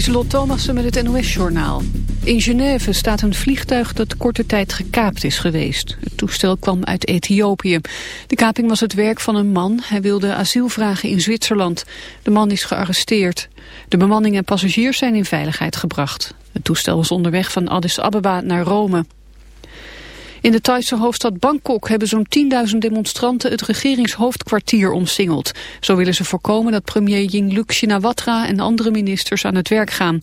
Lieselot Thomassen met het NOS-journaal. In Genève staat een vliegtuig dat korte tijd gekaapt is geweest. Het toestel kwam uit Ethiopië. De kaping was het werk van een man. Hij wilde asiel vragen in Zwitserland. De man is gearresteerd. De bemanning en passagiers zijn in veiligheid gebracht. Het toestel was onderweg van Addis Ababa naar Rome. In de Thaise hoofdstad Bangkok hebben zo'n 10.000 demonstranten het regeringshoofdkwartier omsingeld. Zo willen ze voorkomen dat premier Yingluck Shinawatra en andere ministers aan het werk gaan.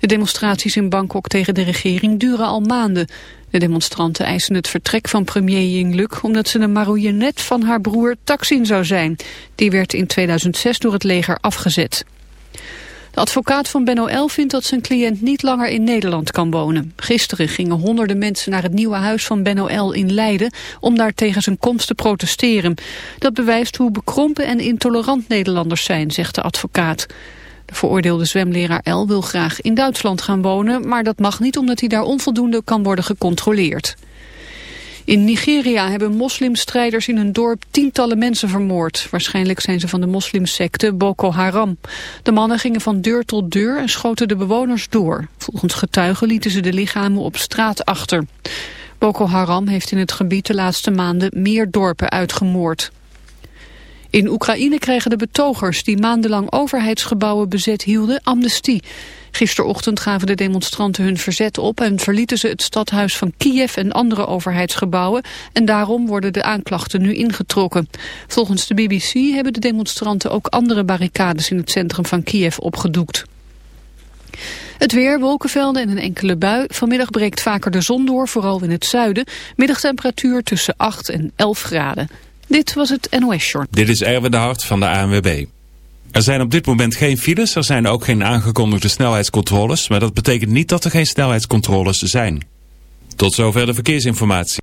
De demonstraties in Bangkok tegen de regering duren al maanden. De demonstranten eisen het vertrek van premier Yingluck omdat ze een marionet van haar broer Taksin zou zijn. Die werd in 2006 door het leger afgezet. De advocaat van Ben L vindt dat zijn cliënt niet langer in Nederland kan wonen. Gisteren gingen honderden mensen naar het nieuwe huis van Ben L in Leiden om daar tegen zijn komst te protesteren. Dat bewijst hoe bekrompen en intolerant Nederlanders zijn, zegt de advocaat. De veroordeelde zwemleraar L wil graag in Duitsland gaan wonen, maar dat mag niet omdat hij daar onvoldoende kan worden gecontroleerd. In Nigeria hebben moslimstrijders in een dorp tientallen mensen vermoord. Waarschijnlijk zijn ze van de moslimsecte Boko Haram. De mannen gingen van deur tot deur en schoten de bewoners door. Volgens getuigen lieten ze de lichamen op straat achter. Boko Haram heeft in het gebied de laatste maanden meer dorpen uitgemoord. In Oekraïne krijgen de betogers die maandenlang overheidsgebouwen bezet hielden amnestie. Gisterochtend gaven de demonstranten hun verzet op en verlieten ze het stadhuis van Kiev en andere overheidsgebouwen. En daarom worden de aanklachten nu ingetrokken. Volgens de BBC hebben de demonstranten ook andere barricades in het centrum van Kiev opgedoekt. Het weer, wolkenvelden en een enkele bui. Vanmiddag breekt vaker de zon door, vooral in het zuiden. Middagtemperatuur tussen 8 en 11 graden. Dit was het NOS Short. Dit is Erwin de Hart van de ANWB. Er zijn op dit moment geen files, er zijn ook geen aangekondigde snelheidscontroles, maar dat betekent niet dat er geen snelheidscontroles zijn. Tot zover de verkeersinformatie.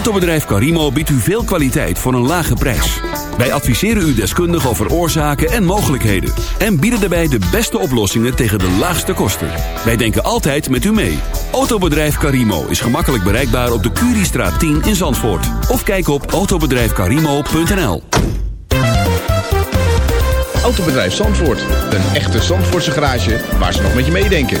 Autobedrijf Carimo biedt u veel kwaliteit voor een lage prijs. Wij adviseren u deskundig over oorzaken en mogelijkheden. En bieden daarbij de beste oplossingen tegen de laagste kosten. Wij denken altijd met u mee. Autobedrijf Carimo is gemakkelijk bereikbaar op de Curiestraat 10 in Zandvoort. Of kijk op autobedrijfcarimo.nl Autobedrijf Zandvoort. Een echte Zandvoortse garage waar ze nog met je meedenken.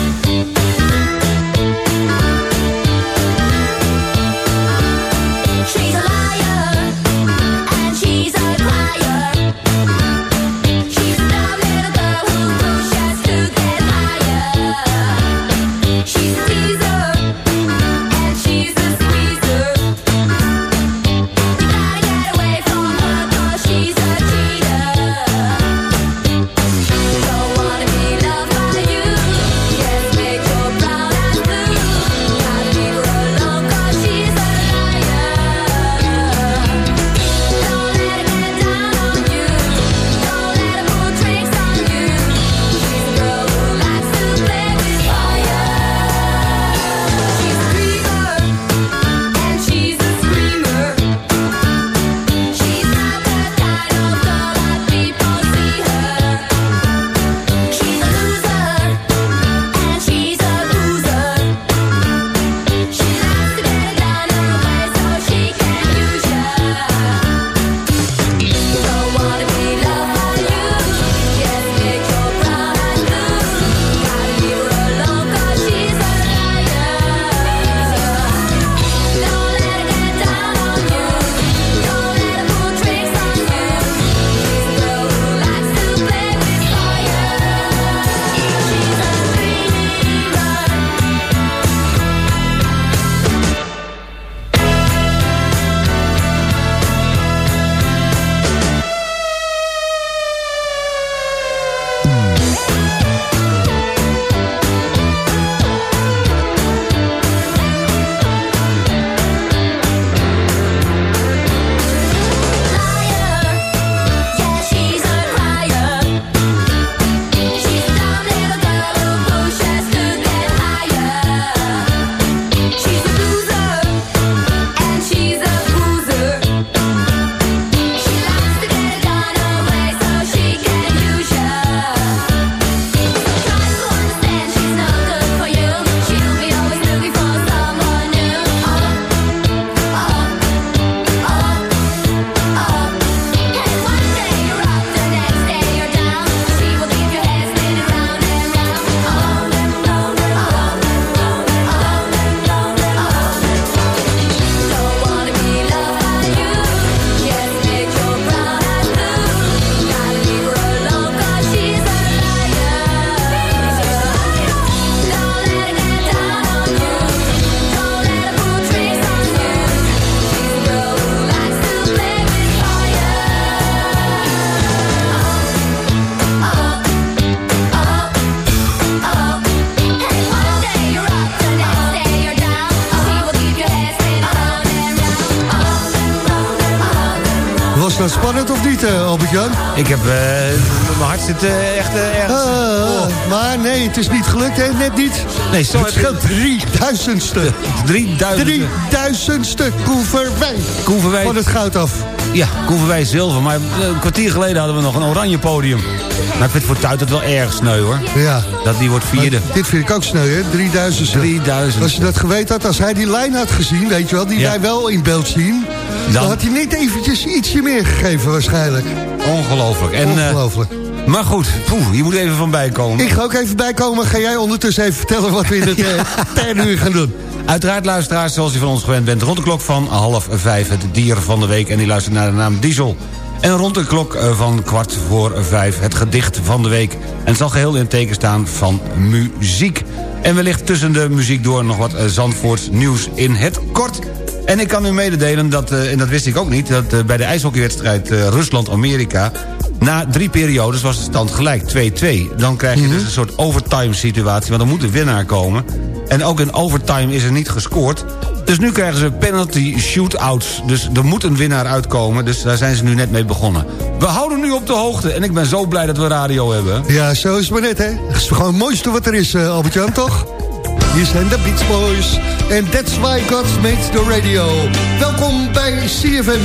Niet, eh, Albert-Jan? Ik heb... eh, mijn hart zit eh, echt ergens... Ah, maar nee, het is niet gelukt, hè? Net niet. Nee, zo Het scheelt drieduizendste. 3000. Drieduizendste Koeverwijn. Koeverwijn. Van het goud af. Ja, Koeverwij zilver. Maar een kwartier geleden hadden we nog een oranje podium. Maar ik vind voor Tuit het wel erg sneu, hoor. Ja. Dat die wordt vierde. Maar dit vind ik ook sneu, hè? 3000. 3000. Als je dat geweten had, als hij die lijn had gezien, weet je wel, die Ja. wij wel in beeld zien, dan, had hij net eventjes ietsje meer gegeven waarschijnlijk. Ongelooflijk. En, eh, Ongelooflijk. maar goed, poeh, je moet even van bijkomen. Ik ga ook even bijkomen. Ga jij ondertussen even vertellen wat we in het eh, derde uur gaan doen? Uiteraard luisteraars, zoals u van ons gewend bent... rond de klok van half vijf het dier van de week... en die luistert naar de naam Diesel. En rond de klok eh, van kwart voor vijf het gedicht van de week. En het zal geheel in het teken staan van muziek. En wellicht tussen de muziek door nog wat eh, Zandvoorts nieuws in het kort. En ik kan u mededelen, dat, eh, en dat wist ik ook niet... dat eh, bij de ijshockeywedstrijd eh, Rusland-Amerika... na drie periodes was de stand gelijk, 2-2. Dan krijg je dus een soort overtime situatie... want dan moet de winnaar komen. En ook in overtime is er niet gescoord. Dus nu krijgen ze penalty shootouts. Dus er moet een winnaar uitkomen. Dus daar zijn ze nu net mee begonnen. We houden nu op de hoogte. En ik ben zo blij dat we radio hebben. Ja, zo is het maar net, hè? Het is gewoon het mooiste wat er is, Albert-Jan, toch? Hier zijn de Beach Boys. En that's why God made the radio. Welkom bij CFM.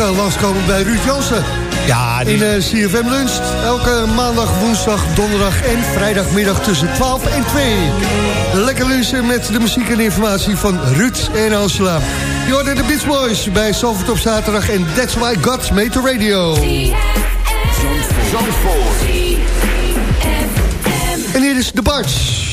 Ook uh, langskomen bij Ruud Jansen. Ja, die... In uh, CFM Lunch. Elke maandag, woensdag, donderdag en vrijdagmiddag tussen 12 en 2. Lekker lunchen met de muziek en informatie van Ruud en Angela. Je hoorde de Beach Boys bij Salford op zaterdag. En that's why God made the radio. En hier is de Barts.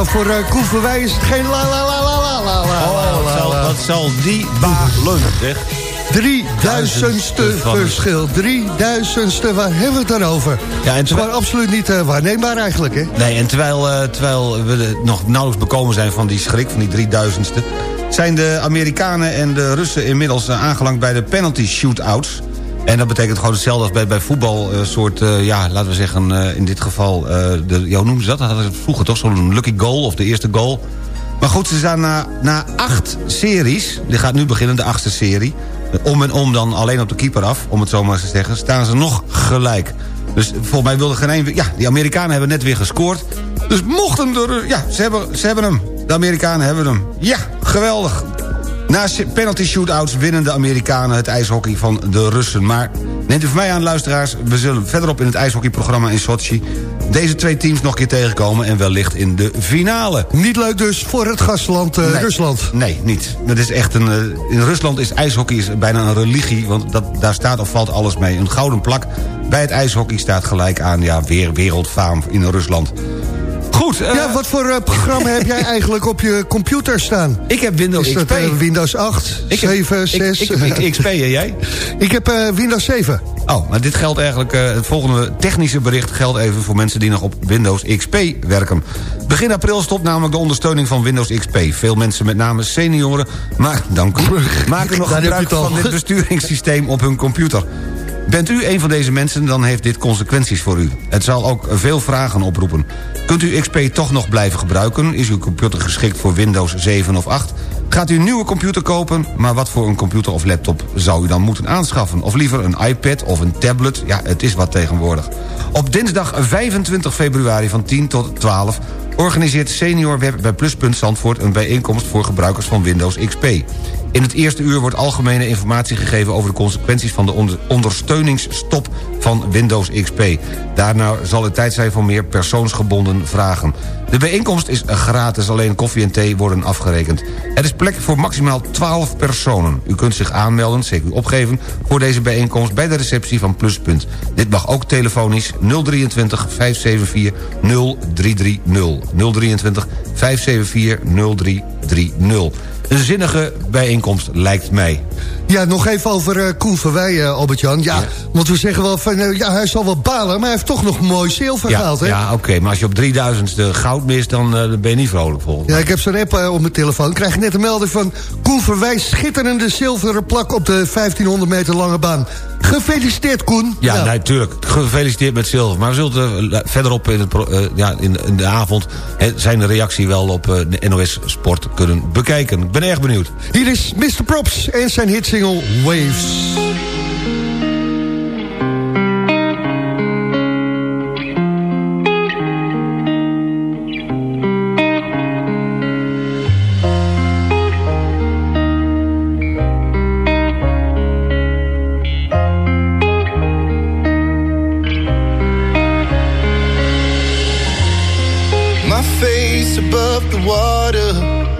Nou, voor uh, is het geen la la la la la la la Oh, zal, wat zal die balen, zeg. Drieduizendste verschil. Drieduizendste, waar hebben we het dan over? Ja, en Het is terwijl- absoluut niet eh, waarneembaar eigenlijk, hè? Nee, en terwijl, eh, terwijl we nog nauwelijks bekomen zijn van die schrik, van die 3000ste... zijn de Amerikanen en de Russen inmiddels aangelangt bij de penalty shootouts. En dat betekent gewoon hetzelfde als bij, bij voetbal. Een soort, eh, ja, laten we zeggen, eh, in dit geval... eh de, ja, hoe ze dat? Dat hadden ze vroeger toch, zo'n lucky goal of de eerste goal. Maar goed, ze staan na, na acht series... die gaat nu beginnen, de achtste serie... om en om dan alleen op de keeper af, om het zo maar te zeggen... staan ze nog gelijk. Dus volgens mij wilde geen een... Ja, die Amerikanen hebben net weer gescoord. Dus mochten er... Ja, ze hebben, ze hebben hem. De Amerikanen hebben hem. Ja, geweldig. Na penalty shootouts winnen de Amerikanen het ijshockey van de Russen. Maar neemt u van mij aan, luisteraars... we zullen verderop in het ijshockeyprogramma in Sochi... deze twee teams nog een keer tegenkomen... en wellicht in de finale. Niet leuk dus voor het gastland eh, Nee. Rusland. Nee, niet. Dat is echt een, eh, in Rusland is ijshockey is bijna een religie... want dat, daar staat of valt alles mee. Een gouden plak bij het ijshockey staat gelijk aan... ja, weer wereldfaam in Rusland. Goed, eh, Ja, wat voor eh, programma heb jij eigenlijk op je computer staan? ik heb Windows Is XP. eh, Windows 8, ik heb- 7, ik- 6? Ik, XP, en jij? Ik heb Windows 7. Oh, maar dit geldt eigenlijk... het volgende technische bericht geldt even voor mensen die nog op Windows XP werken. Begin april stopt namelijk de ondersteuning van Windows XP. Veel mensen, met name senioren, maar, dank u, maken nog gebruik van dit besturingssysteem op hun computer. Bent u een van deze mensen, dan heeft dit consequenties voor u. Het zal ook veel vragen oproepen. Kunt u XP toch nog blijven gebruiken? Is uw computer geschikt voor Windows 7 of 8? Gaat u een nieuwe computer kopen? Maar wat voor een computer of laptop zou u dan moeten aanschaffen? Of liever een iPad of een tablet? Ja, het is wat tegenwoordig. Op dinsdag 25 februari van 10 tot 12 organiseert Senior Web bij Pluspunt Zandvoort... een bijeenkomst voor gebruikers van Windows XP. In het eerste uur wordt algemene informatie gegeven... over de consequenties van de onder- ondersteuningsstop van Windows XP. Daarna zal het tijd zijn voor meer persoonsgebonden vragen. De bijeenkomst is gratis, alleen koffie en thee worden afgerekend. Er is plek voor maximaal 12 personen. U kunt zich aanmelden, zeker opgeven... voor deze bijeenkomst bij de receptie van Pluspunt. Dit mag ook telefonisch 023 574 0330. 023 574 0330. Een zinnige bijeenkomst lijkt mij. Ja, nog even over eh Koen Verwij, eh, Albert-Jan. Ja, want we zeggen wel van, eh, ja, hij zal wel balen... maar hij heeft toch nog mooi zilver Ja, gehaald, hè? ja oké, maar als je op 3000ste goud mist... dan ben je niet vrolijk volgens mij. Ja, ik heb zo'n app op mijn telefoon. krijg ik net een melding van... Koen Verwij, schitterende zilveren plak op de 1500 meter lange baan. Gefeliciteerd, Koen. Ja, natuurlijk. Gefeliciteerd met zilver. Maar we zullen verderop in, het, ja, in, in de avond... hè, zijn reactie wel op de NOS Sport kunnen bekijken. Ben erg benieuwd. Hier is Mr. Props en zijn hitsingle Waves. My face above the water.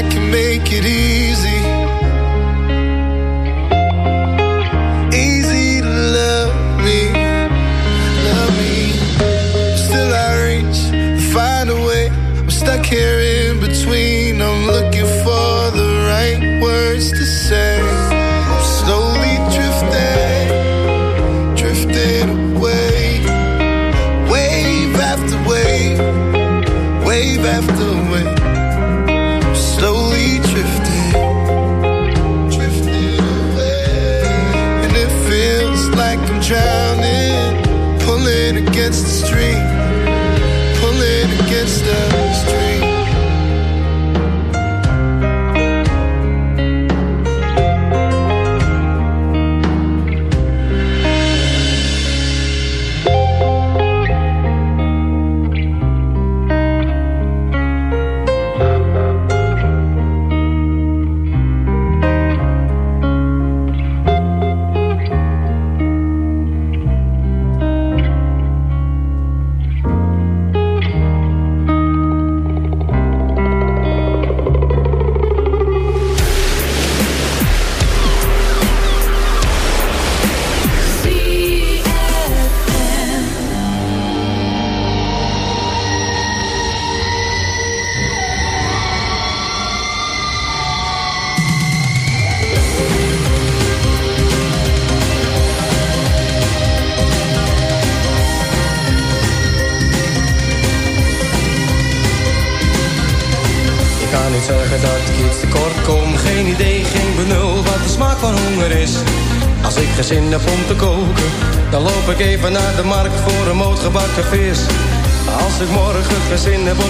I can make it easy. Morgen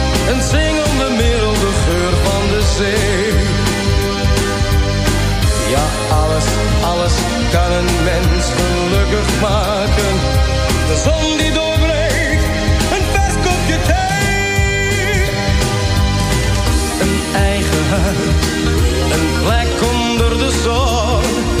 Een zingende milde geur van de zee. Ja, alles, alles kan een mens gelukkig maken. De zon die doorbreekt, een vers kopje thee. Een eigen huis, een plek onder de zon.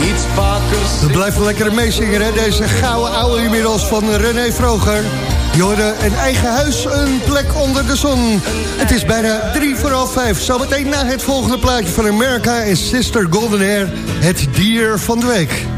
iets vaker... We blijven lekker meezingen, hè? Deze gouden oude inmiddels van René Vroger. Je hoorde een eigen huis, een plek onder de zon. Het is bijna drie voor half vijf. Zometeen na het volgende plaatje van America en Sister Golden Hair... het dier van de week.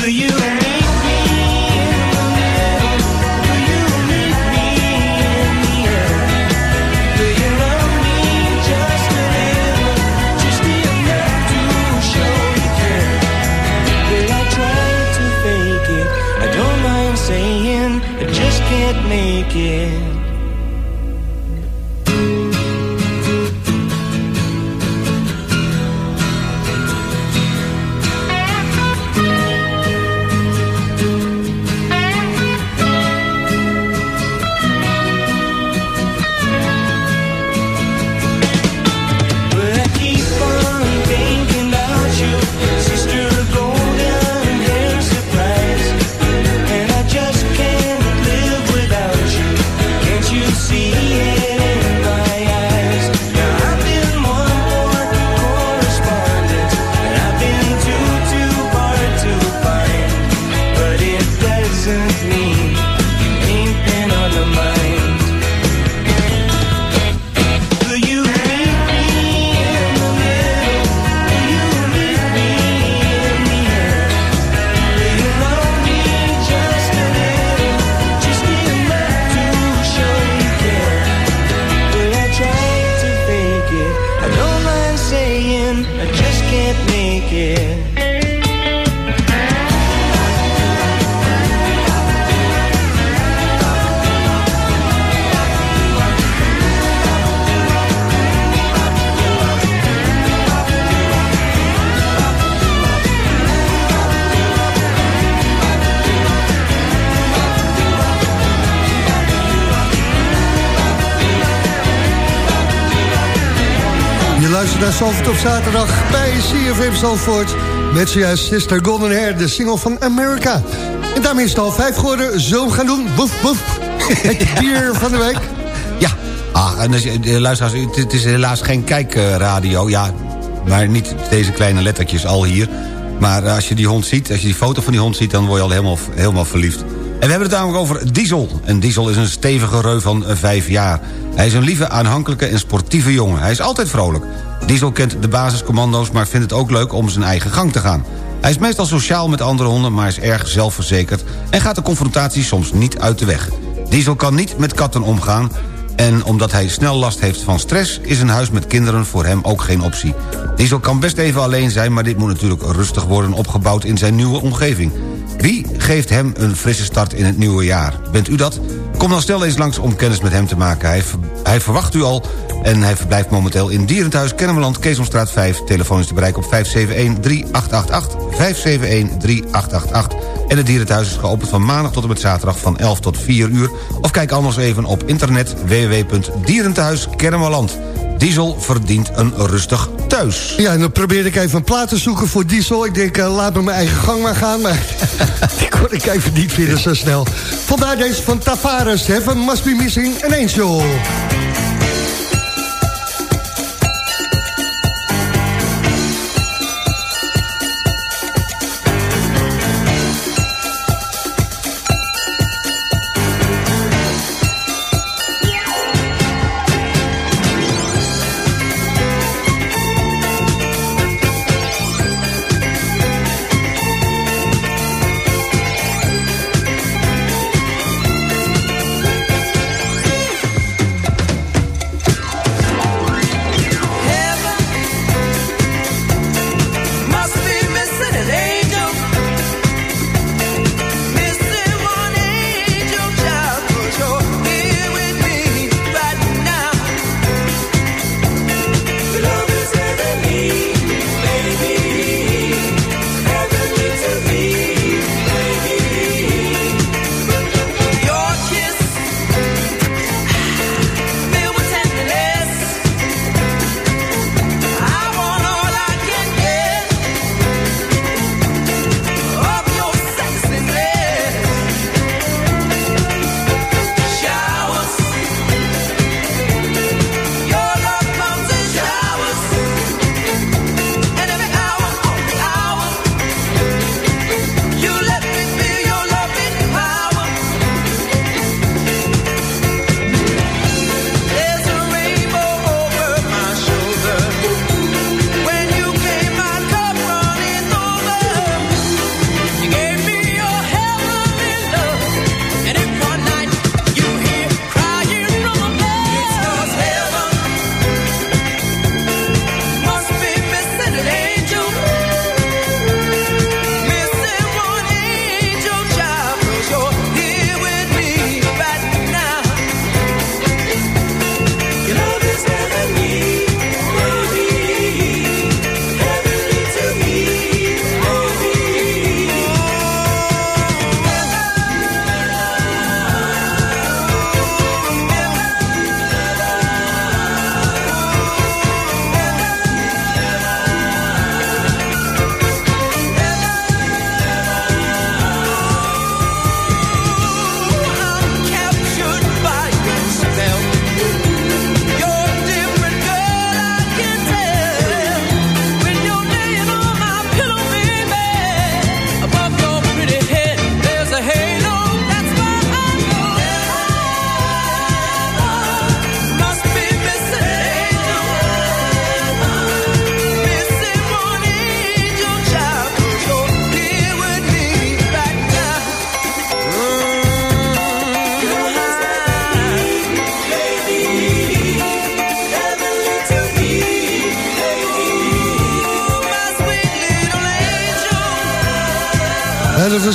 Will you luistert naar Zalvoort op zaterdag bij CFM Zalvoort. Met zojuist Sister Golden Hair, de single van America. En daarmee is het vijf geworden. Zo gaan doen. Woef, woef. Het bier van de week. Ja, ah, en dus, eh, luisteraars, het, het is helaas geen kijkradio. ja, maar niet deze kleine lettertjes al hier. Maar eh, als je die hond ziet, als je die foto van die hond ziet... dan word je al helemaal, helemaal verliefd. En we hebben het namelijk over Diesel. En Diesel is een stevige reu van eh, vijf jaar. Hij is een lieve, aanhankelijke en sportieve jongen. Hij is altijd vrolijk. Diesel kent de basiscommando's, maar vindt het ook leuk om zijn eigen gang te gaan. Hij is meestal sociaal met andere honden, maar is erg zelfverzekerd... en gaat de confrontatie soms niet uit de weg. Diesel kan niet met katten omgaan... en omdat hij snel last heeft van stress... is een huis met kinderen voor hem ook geen optie. Diesel kan best even alleen zijn... maar dit moet natuurlijk rustig worden opgebouwd in zijn nieuwe omgeving. Wie geeft hem een frisse start in het nieuwe jaar? Bent u dat? Kom dan snel eens langs om kennis met hem te maken. Hij, hij verwacht u al en hij verblijft momenteel in Dierenthuis... Kennemerland, Keesomstraat 5. Telefoon is te bereiken op 571-3888. 571-3888. En het Dierenthuis is geopend van maandag tot en met zaterdag van 11 tot 4 uur. Of kijk anders even op internet www.dierenthuiskennemerland. Diesel verdient een rustig thuis. Ja, en dan probeerde ik even een plaat te zoeken voor Diesel. Ik denk, eh, laat me mijn eigen gang maar gaan. Maar die kon ik even niet vinden zo snel. Vandaar deze van Tavares. Heaven must be missing an angel.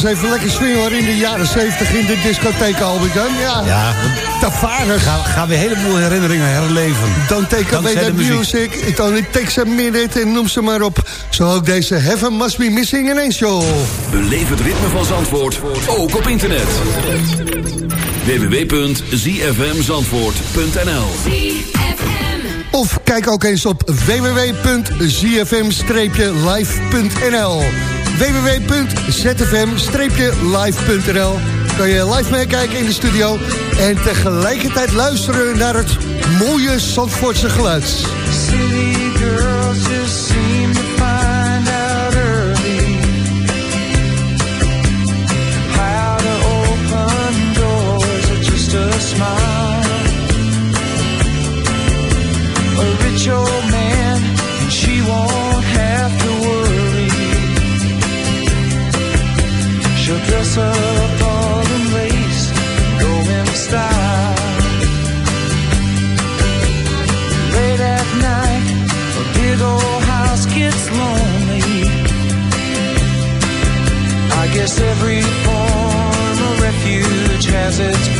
even lekker swingen hoor, in de jaren 70 in de discotheek Albert Ja, ja. Tavares. Gaan, we hele heleboel herinneringen herleven. Dan take away that music, it only takes a minute en noem ze maar op. Zo ook deze Heaven Must Be Missing in Angel. Beleef het ritme van Zandvoort, ook op internet. www.zfmzandvoort.nl Of kijk ook eens op www.zfm-live.nl www.zfm-live.nl kan je live meekijken in de studio... en tegelijkertijd luisteren naar het mooie Zandvoortse geluid. smile A ritual Dress up all in lace. Late at night, a big old house gets lonely. I guess every form of refuge has its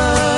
summer.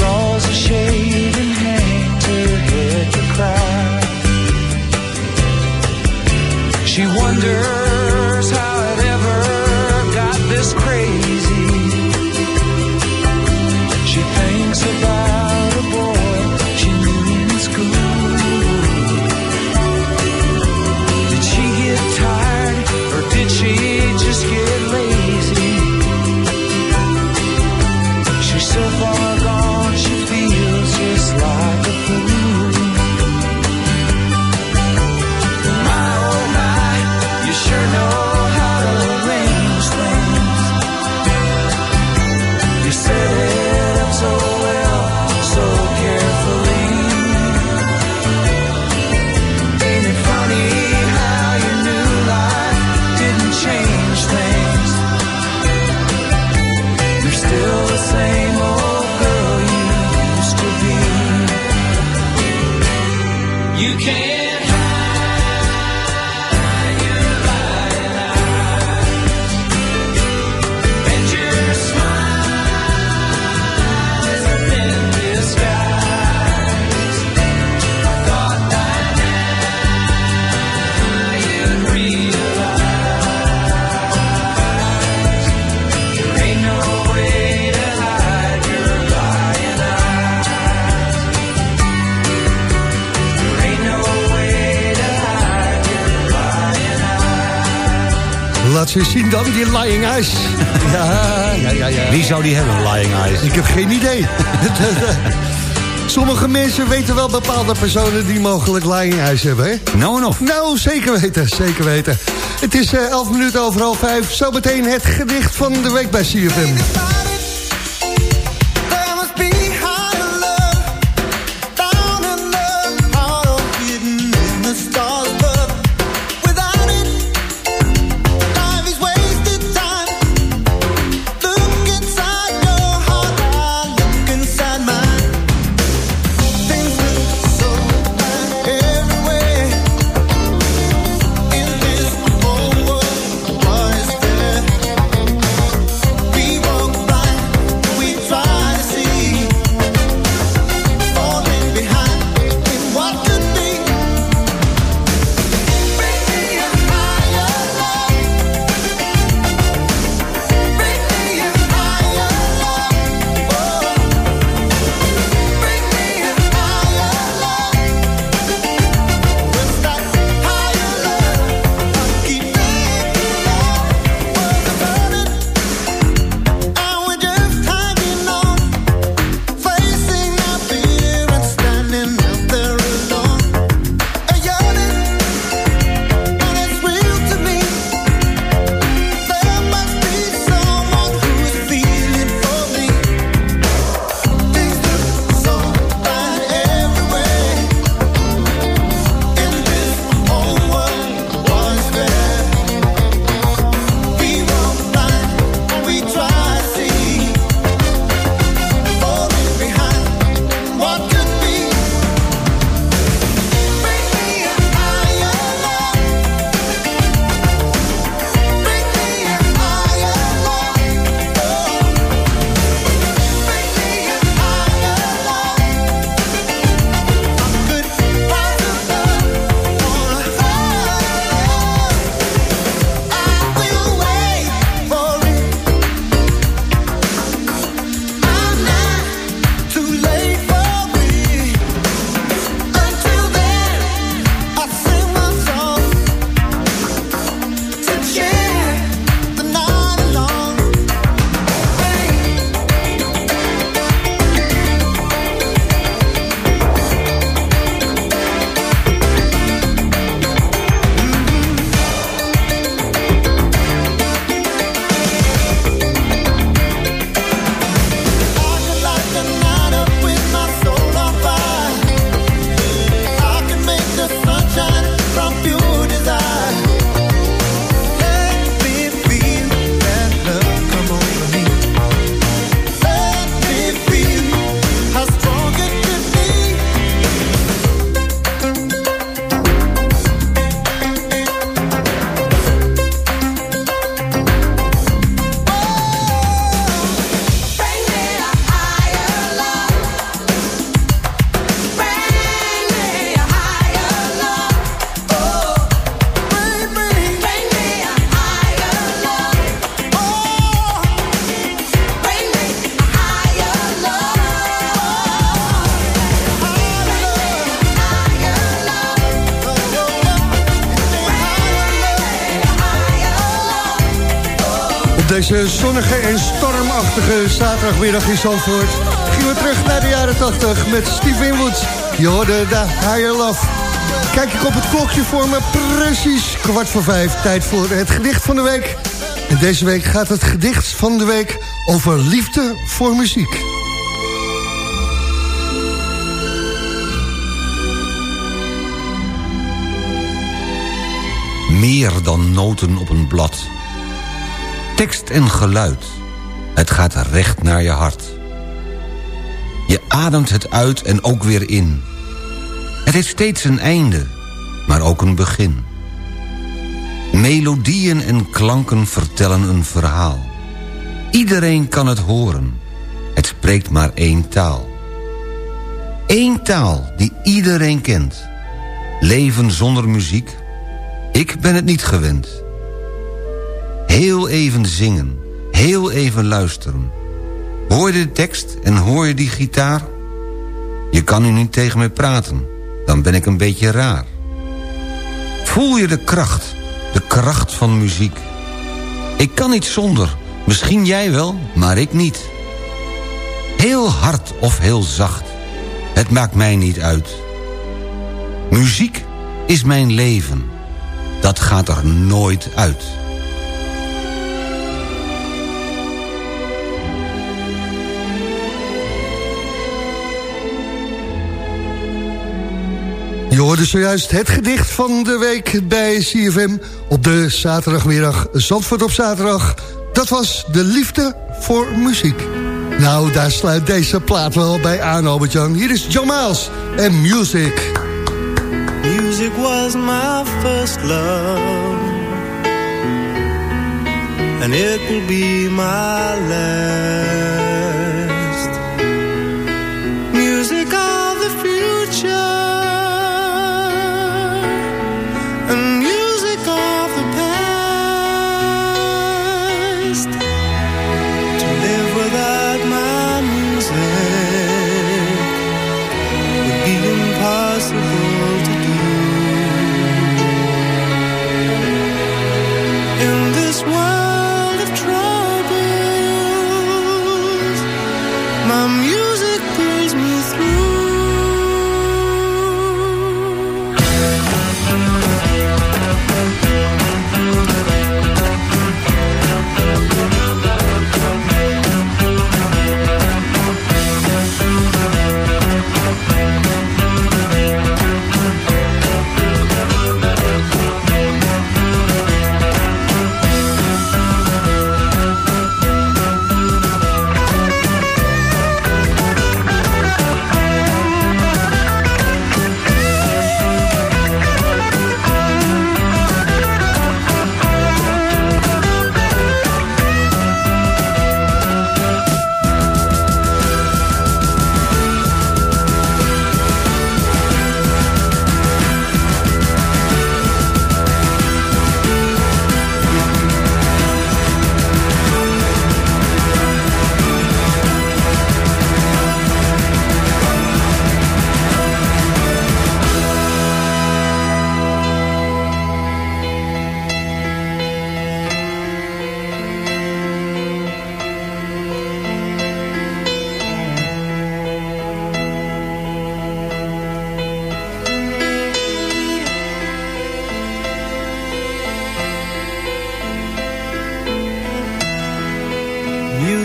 draws a shade. dan, die Lying Eyes. Ja, ja, ja. Wie zou die hebben, Lying Eyes? Ik heb geen idee. Sommige mensen weten wel bepaalde personen die mogelijk lying eyes hebben, hè? Nou nog. Nou, zeker weten, zeker weten. Het is eh, 11 minuten over half 5. Zometeen het gedicht van de week bij CFM. Zonnige en stormachtige zaterdagmiddag in Zandvoort... gingen we terug naar de jaren 80 met Steve Winwood. Je hoorde de Higher Love. Kijk ik op het klokje voor me, precies kwart voor vijf. Tijd voor het gedicht van de week. En deze week gaat het gedicht van de week over liefde voor muziek. Meer dan noten op een blad. Tekst en geluid. Het gaat recht naar je hart. Je ademt het uit en ook weer in. Het heeft steeds een einde, maar ook een begin. Melodieën en klanken vertellen een verhaal. Iedereen kan het horen. Het spreekt maar één taal. Eén taal die iedereen kent. Leven zonder muziek? Ik ben het niet gewend. Heel even zingen, heel even luisteren. Hoor je de tekst en hoor je die gitaar? Je kan nu niet tegen mij praten, dan ben ik een beetje raar. Voel je de kracht, de kracht van muziek? Ik kan niet zonder, misschien jij wel, maar ik niet. Heel hard of heel zacht, het maakt mij niet uit. Muziek is mijn leven, dat gaat er nooit uit. Je hoorde zojuist het gedicht van de week bij CFM op de zaterdagmiddag Zandvoort op zaterdag. Dat was de liefde voor muziek. Nou, daar sluit deze plaat wel bij aan, Albert-Jan. Hier is John Miles en Music. Music was my first love, and it will be my last.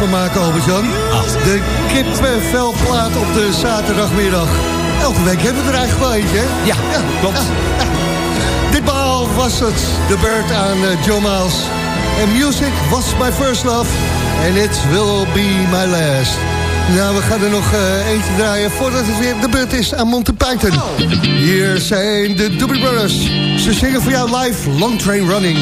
van maken, Albert-Jan. De kipvelplaat op de zaterdagmiddag. Elke week hebben we er eigenlijk wel eentje, hè? Ja, klopt. Ditmaal was het de beurt aan eh, John Miles. En music was my first love. And it will be my last. Nou, we gaan er nog eh, eentje draaien voordat het weer de beurt is aan Monty Python. Hier zijn de Doobie Brothers. Ze zingen voor jou live Long Train Running.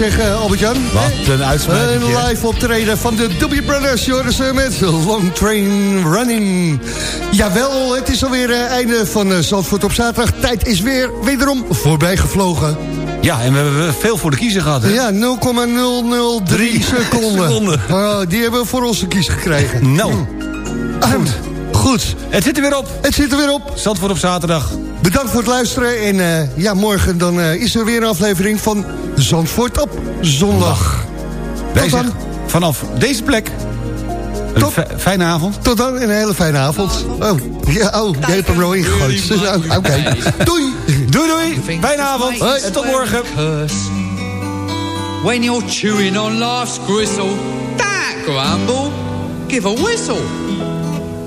Wow, te gek zeg, eh, Albert-Jan. Wat een uitspraak. Een live optreden van de Doobie Brothers, Joris eh, met Long Train Running. Jawel, het is alweer het einde van eh, Zandvoort op zaterdag. Tijd is weer wederom voorbij gevlogen. Ja, en we hebben veel voor de kiezer gehad. Hè? Ja, 0,003 seconden. seconden. Oh, die hebben we voor onze kies gekregen. Nou, Goed. Goed. het zit er weer op. Het zit er weer op. Zandvoort op zaterdag. Bedankt voor het luisteren. En eh, ja, morgen dan eh, is er weer een aflevering van Zandvoort op zondag. Wij Tot dan. zeggen vanaf deze plek... Een Tot- fijne avond. Tot dan en een hele fijne avond. Oh, ja, oh je hebt hem er al ingegooid. Oké, doei. Doei doei. Fijne avond. Hoi. En tot morgen. When you're chewing on life's gristle, don't grumble, give a whistle.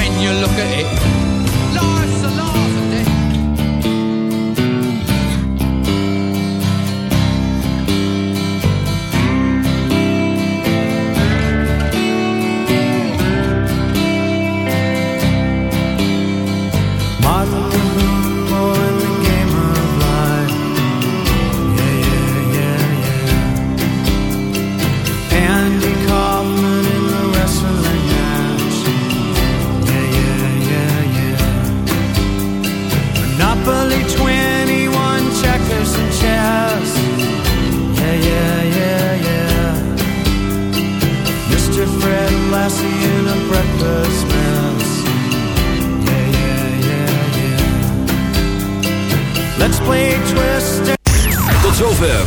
when you look at it.